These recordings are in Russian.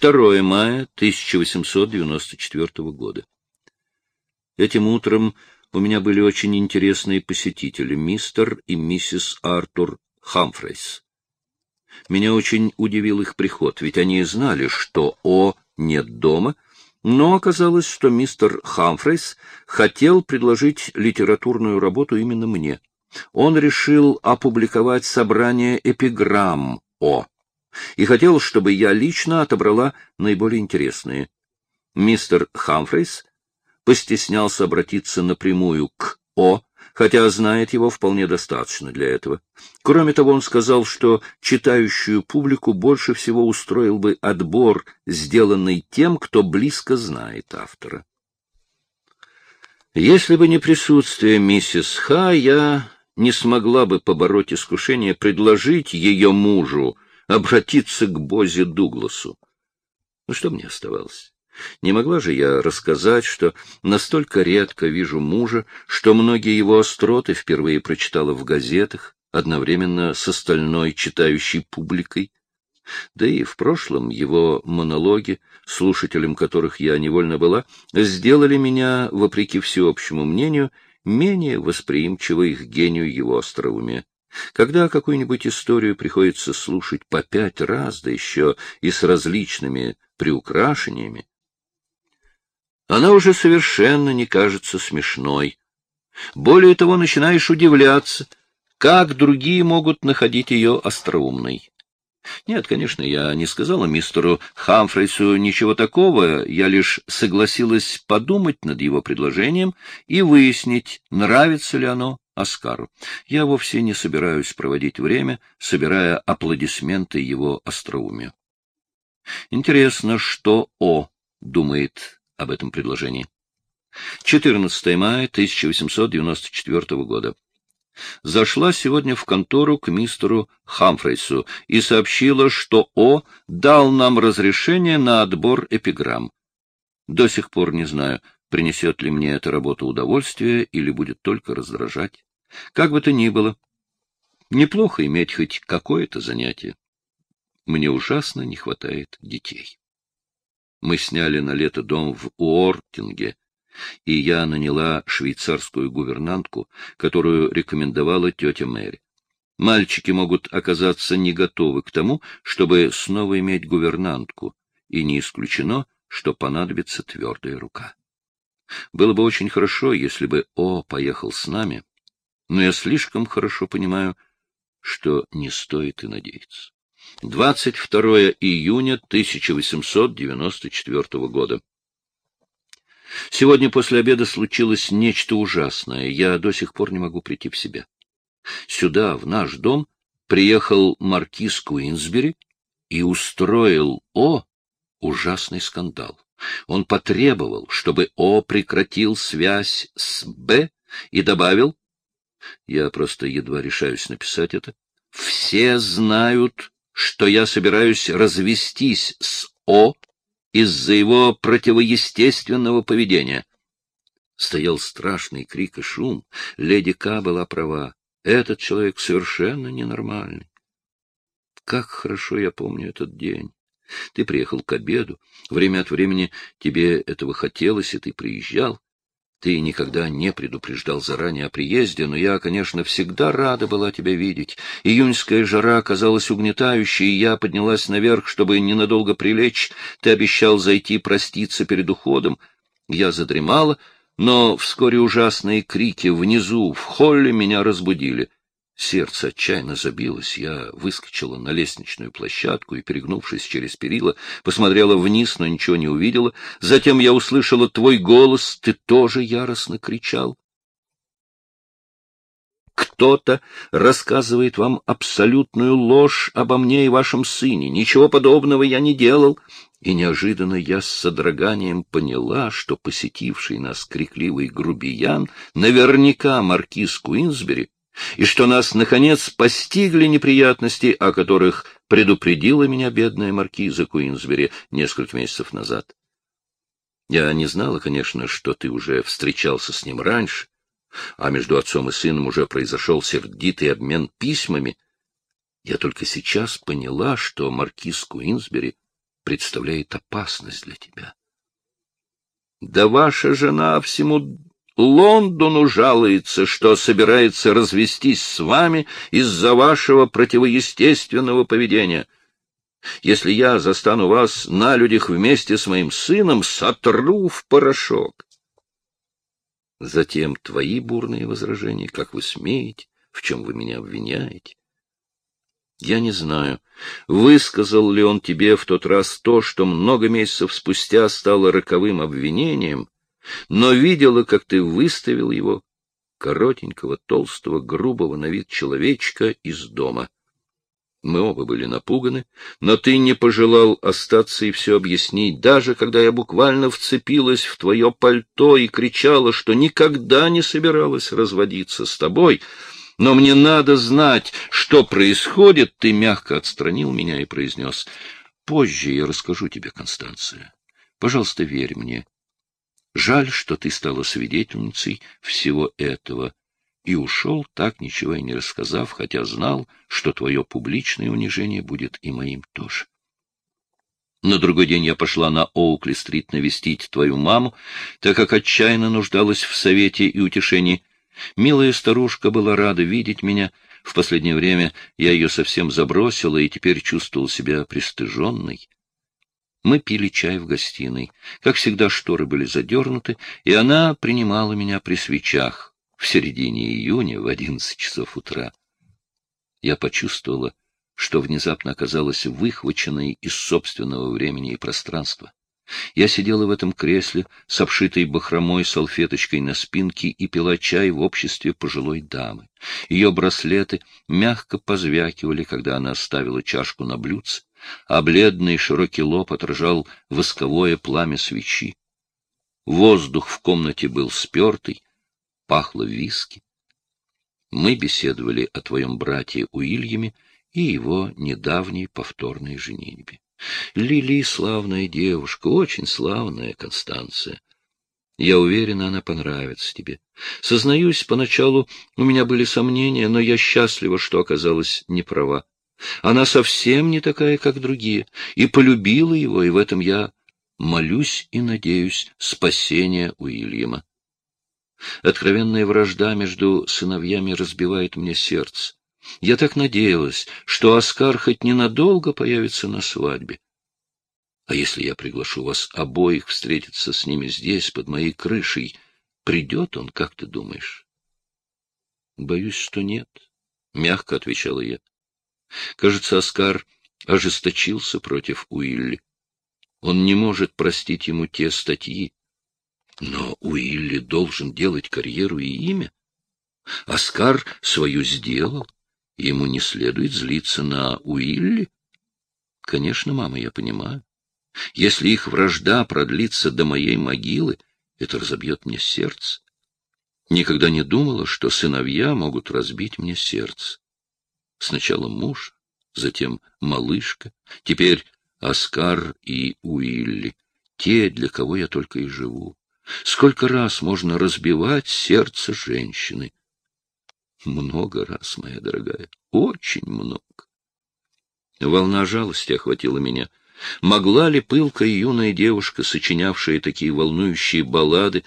2 мая 1894 года. Этим утром у меня были очень интересные посетители, мистер и миссис Артур Хамфрейс. Меня очень удивил их приход, ведь они знали, что О нет дома, но оказалось, что мистер Хамфрейс хотел предложить литературную работу именно мне. Он решил опубликовать собрание эпиграмм О и хотел, чтобы я лично отобрала наиболее интересные. Мистер Хамфрейс постеснялся обратиться напрямую к О, хотя знает его вполне достаточно для этого. Кроме того, он сказал, что читающую публику больше всего устроил бы отбор, сделанный тем, кто близко знает автора. Если бы не присутствие миссис Ха, я не смогла бы побороть искушение предложить ее мужу обратиться к Бозе Дугласу. Ну, что мне оставалось? Не могла же я рассказать, что настолько редко вижу мужа, что многие его остроты впервые прочитала в газетах, одновременно с остальной читающей публикой. Да и в прошлом его монологи, слушателем которых я невольно была, сделали меня, вопреки всеобщему мнению, менее восприимчивой к гению его остроумия. Когда какую-нибудь историю приходится слушать по пять раз, да еще и с различными приукрашениями, она уже совершенно не кажется смешной. Более того, начинаешь удивляться, как другие могут находить ее остроумной. Нет, конечно, я не сказала мистеру Хамфрейсу ничего такого, я лишь согласилась подумать над его предложением и выяснить, нравится ли оно Оскару. Я вовсе не собираюсь проводить время, собирая аплодисменты его остроумию. Интересно, что О думает об этом предложении. 14 мая 1894 года. Зашла сегодня в контору к мистеру Хамфрейсу и сообщила, что О дал нам разрешение на отбор эпиграмм. До сих пор не знаю, принесет ли мне эта работа удовольствие или будет только раздражать. Как бы то ни было, неплохо иметь хоть какое-то занятие. Мне ужасно не хватает детей. Мы сняли на лето дом в Уортинге, и я наняла швейцарскую гувернантку, которую рекомендовала тетя Мэри. Мальчики могут оказаться не готовы к тому, чтобы снова иметь гувернантку, и не исключено, что понадобится твердая рука. Было бы очень хорошо, если бы О поехал с нами, но я слишком хорошо понимаю, что не стоит и надеяться. 22 июня 1894 года. Сегодня после обеда случилось нечто ужасное. Я до сих пор не могу прийти в себя. Сюда, в наш дом, приехал маркиз Куинсбери и устроил О ужасный скандал. Он потребовал, чтобы О прекратил связь с Б и добавил, я просто едва решаюсь написать это. Все знают, что я собираюсь развестись с О из-за его противоестественного поведения. Стоял страшный крик и шум. Леди К была права. Этот человек совершенно ненормальный. Как хорошо я помню этот день. Ты приехал к обеду. Время от времени тебе этого хотелось, и ты приезжал. Ты никогда не предупреждал заранее о приезде, но я, конечно, всегда рада была тебя видеть. Июньская жара оказалась угнетающей, и я поднялась наверх, чтобы ненадолго прилечь. Ты обещал зайти проститься перед уходом. Я задремала, но вскоре ужасные крики внизу, в холле, меня разбудили. Сердце отчаянно забилось. Я выскочила на лестничную площадку и, перегнувшись через перила, посмотрела вниз, но ничего не увидела. Затем я услышала твой голос. Ты тоже яростно кричал. Кто-то рассказывает вам абсолютную ложь обо мне и вашем сыне. Ничего подобного я не делал. И неожиданно я с содроганием поняла, что посетивший нас крикливый грубиян наверняка маркиз Куинсбери и что нас, наконец, постигли неприятности, о которых предупредила меня бедная маркиза Куинсбери несколько месяцев назад. Я не знала, конечно, что ты уже встречался с ним раньше, а между отцом и сыном уже произошел сердитый обмен письмами. Я только сейчас поняла, что маркиз Куинсбери представляет опасность для тебя. Да ваша жена всему Лондону жалуется, что собирается развестись с вами из-за вашего противоестественного поведения. Если я застану вас на людях вместе с моим сыном, сотру в порошок. Затем твои бурные возражения, как вы смеете, в чем вы меня обвиняете. Я не знаю, высказал ли он тебе в тот раз то, что много месяцев спустя стало роковым обвинением, но видела, как ты выставил его, коротенького, толстого, грубого на вид человечка, из дома. Мы оба были напуганы, но ты не пожелал остаться и все объяснить, даже когда я буквально вцепилась в твое пальто и кричала, что никогда не собиралась разводиться с тобой, но мне надо знать, что происходит, ты мягко отстранил меня и произнес. Позже я расскажу тебе, Констанция. Пожалуйста, верь мне. Жаль, что ты стала свидетельницей всего этого и ушел, так ничего и не рассказав, хотя знал, что твое публичное унижение будет и моим тоже. На другой день я пошла на Оукли-стрит навестить твою маму, так как отчаянно нуждалась в совете и утешении. Милая старушка была рада видеть меня. В последнее время я ее совсем забросила и теперь чувствовал себя пристыженной. Мы пили чай в гостиной. Как всегда, шторы были задернуты, и она принимала меня при свечах в середине июня в одиннадцать часов утра. Я почувствовала, что внезапно оказалась выхваченной из собственного времени и пространства. Я сидела в этом кресле с обшитой бахромой салфеточкой на спинке и пила чай в обществе пожилой дамы. Ее браслеты мягко позвякивали, когда она ставила чашку на блюдце, а бледный широкий лоб отражал восковое пламя свечи. Воздух в комнате был спертый, пахло виски. Мы беседовали о твоем брате Уильяме и его недавней повторной женитьбе. Лили — славная девушка, очень славная, Констанция. Я уверена, она понравится тебе. Сознаюсь, поначалу у меня были сомнения, но я счастлива, что оказалась неправа. Она совсем не такая, как другие, и полюбила его, и в этом я молюсь и надеюсь спасения Уильяма. Откровенная вражда между сыновьями разбивает мне сердце. Я так надеялась, что Оскар хоть ненадолго появится на свадьбе. А если я приглашу вас обоих встретиться с ними здесь, под моей крышей, придет он, как ты думаешь? — Боюсь, что нет, — мягко отвечала я. Кажется, Оскар ожесточился против Уилли. Он не может простить ему те статьи. Но Уилли должен делать карьеру и имя. Оскар свою сделал. Ему не следует злиться на Уилли? Конечно, мама, я понимаю. Если их вражда продлится до моей могилы, это разобьет мне сердце. Никогда не думала, что сыновья могут разбить мне сердце. Сначала муж, затем малышка, теперь Оскар и Уилли, те, для кого я только и живу. Сколько раз можно разбивать сердце женщины? Много раз, моя дорогая, очень много. Волна жалости охватила меня. Могла ли пылкая юная девушка, сочинявшая такие волнующие баллады,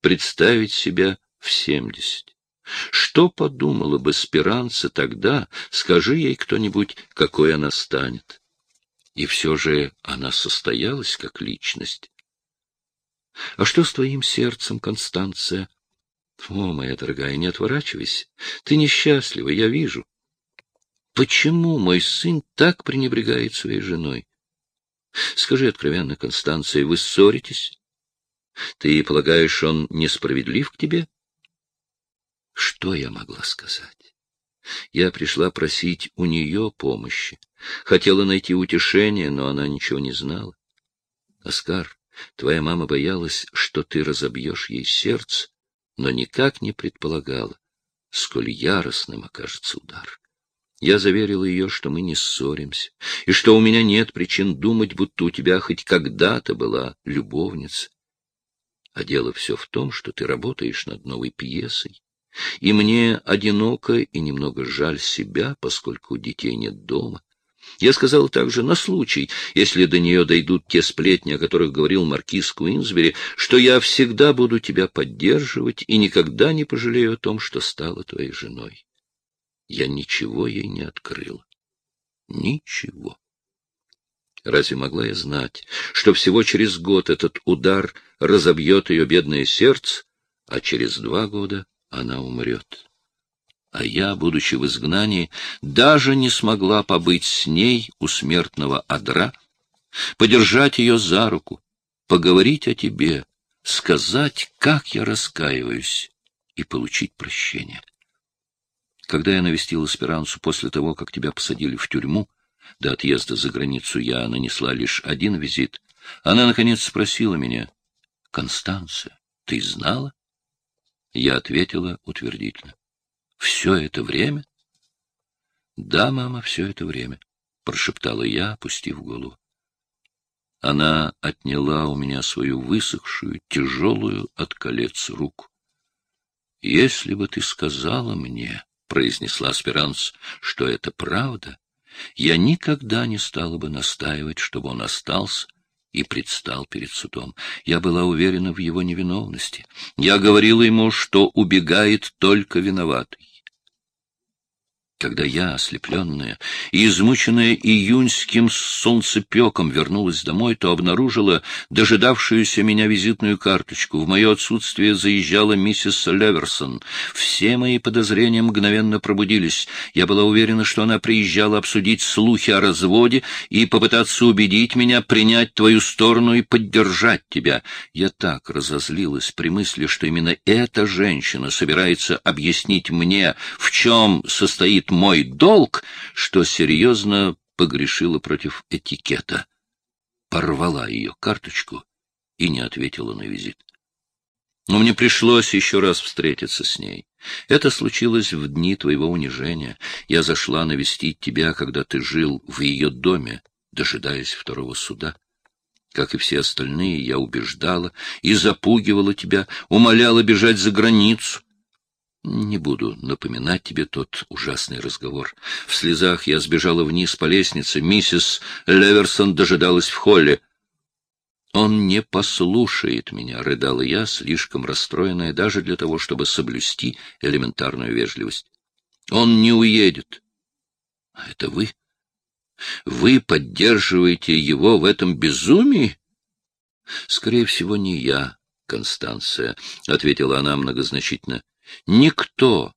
представить себя в семьдесят? Что подумала бы Спиранца тогда, скажи ей кто-нибудь, какой она станет? И все же она состоялась как личность. А что с твоим сердцем, Констанция? О, моя дорогая, не отворачивайся. Ты несчастлива, я вижу. Почему мой сын так пренебрегает своей женой? Скажи откровенно, Констанция, вы ссоритесь? Ты полагаешь, он несправедлив к тебе? Что я могла сказать? Я пришла просить у нее помощи. Хотела найти утешение, но она ничего не знала. Оскар, твоя мама боялась, что ты разобьешь ей сердце, но никак не предполагала, сколь яростным окажется удар. Я заверила ее, что мы не ссоримся, и что у меня нет причин думать, будто у тебя хоть когда-то была любовница. А дело все в том, что ты работаешь над новой пьесой, и мне одиноко и немного жаль себя, поскольку детей нет дома. Я сказал также на случай, если до нее дойдут те сплетни, о которых говорил маркиз Куинсбери, что я всегда буду тебя поддерживать и никогда не пожалею о том, что стала твоей женой. Я ничего ей не открыл. Ничего. Разве могла я знать, что всего через год этот удар разобьет ее бедное сердце, а через два года она умрет? а я, будучи в изгнании, даже не смогла побыть с ней у смертного одра, подержать ее за руку, поговорить о тебе, сказать, как я раскаиваюсь, и получить прощение. Когда я навестил Эсперансу после того, как тебя посадили в тюрьму, до отъезда за границу я нанесла лишь один визит, она, наконец, спросила меня, «Констанция, ты знала?» Я ответила утвердительно. Все это время? Да, мама, все это время, прошептала я, опустив голову. Она отняла у меня свою высохшую, тяжелую от колец руку. Если бы ты сказала мне, произнесла Спиранс, что это правда, я никогда не стала бы настаивать, чтобы он остался и предстал перед судом. Я была уверена в его невиновности. Я говорила ему, что убегает только виноватый. Когда я, ослепленная и измученная июньским солнцепеком, вернулась домой, то обнаружила дожидавшуюся меня визитную карточку. В мое отсутствие заезжала миссис Леверсон. Все мои подозрения мгновенно пробудились. Я была уверена, что она приезжала обсудить слухи о разводе и попытаться убедить меня принять твою сторону и поддержать тебя. Я так разозлилась при мысли, что именно эта женщина собирается объяснить мне, в чем состоит мой долг, что серьезно погрешила против этикета. Порвала ее карточку и не ответила на визит. Но мне пришлось еще раз встретиться с ней. Это случилось в дни твоего унижения. Я зашла навестить тебя, когда ты жил в ее доме, дожидаясь второго суда. Как и все остальные, я убеждала и запугивала тебя, умоляла бежать за границу, не буду напоминать тебе тот ужасный разговор. В слезах я сбежала вниз по лестнице. Миссис Леверсон дожидалась в холле. «Он не послушает меня», — рыдала я, слишком расстроенная даже для того, чтобы соблюсти элементарную вежливость. «Он не уедет». «А это вы? Вы поддерживаете его в этом безумии?» «Скорее всего, не я, Констанция», — ответила она многозначительно. Никто,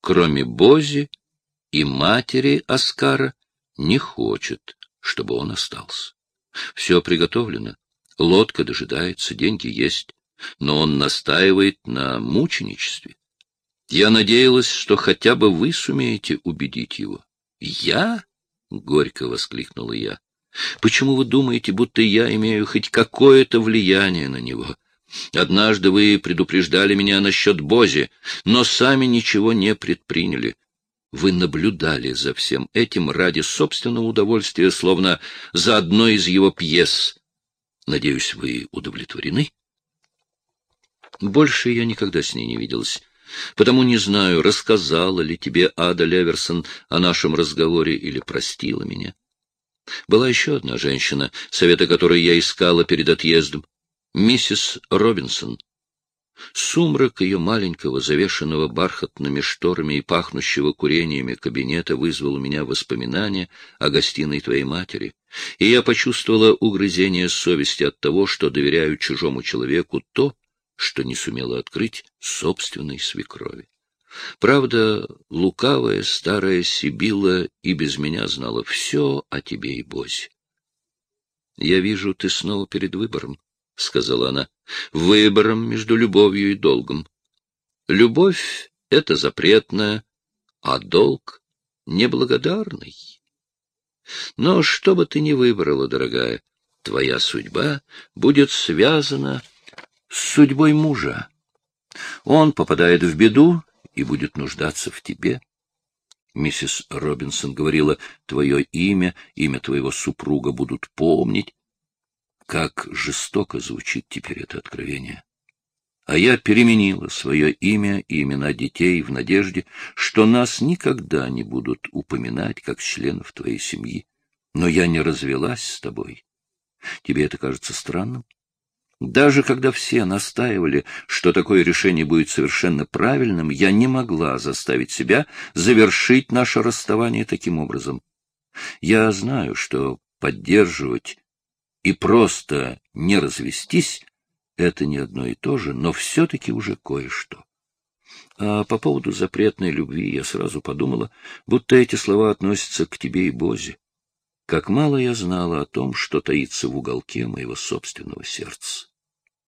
кроме Бози и матери Оскара, не хочет, чтобы он остался. Все приготовлено, лодка дожидается, деньги есть, но он настаивает на мученичестве. Я надеялась, что хотя бы вы сумеете убедить его. «Я?» — горько воскликнула я. «Почему вы думаете, будто я имею хоть какое-то влияние на него? Однажды вы предупреждали меня насчет Бози, но сами ничего не предприняли. Вы наблюдали за всем этим ради собственного удовольствия, словно за одной из его пьес. Надеюсь, вы удовлетворены? Больше я никогда с ней не виделась. Потому не знаю, рассказала ли тебе Ада Леверсон о нашем разговоре или простила меня. Была еще одна женщина, совета которой я искала перед отъездом миссис Робинсон. Сумрак ее маленького, завешенного бархатными шторами и пахнущего курениями кабинета вызвал у меня воспоминания о гостиной твоей матери, и я почувствовала угрызение совести от того, что доверяю чужому человеку то, что не сумела открыть собственной свекрови. Правда, лукавая старая Сибила и без меня знала все о тебе и Бозе. Я вижу, ты снова перед выбором, — сказала она, — выбором между любовью и долгом. Любовь — это запретная, а долг — неблагодарный. Но что бы ты ни выбрала, дорогая, твоя судьба будет связана с судьбой мужа. Он попадает в беду и будет нуждаться в тебе. Миссис Робинсон говорила, твое имя, имя твоего супруга будут помнить, как жестоко звучит теперь это откровение. А я переменила свое имя и имена детей в надежде, что нас никогда не будут упоминать как членов твоей семьи. Но я не развелась с тобой. Тебе это кажется странным? Даже когда все настаивали, что такое решение будет совершенно правильным, я не могла заставить себя завершить наше расставание таким образом. Я знаю, что поддерживать и просто не развестись — это не одно и то же, но все-таки уже кое-что. А по поводу запретной любви я сразу подумала, будто эти слова относятся к тебе и Бозе. Как мало я знала о том, что таится в уголке моего собственного сердца.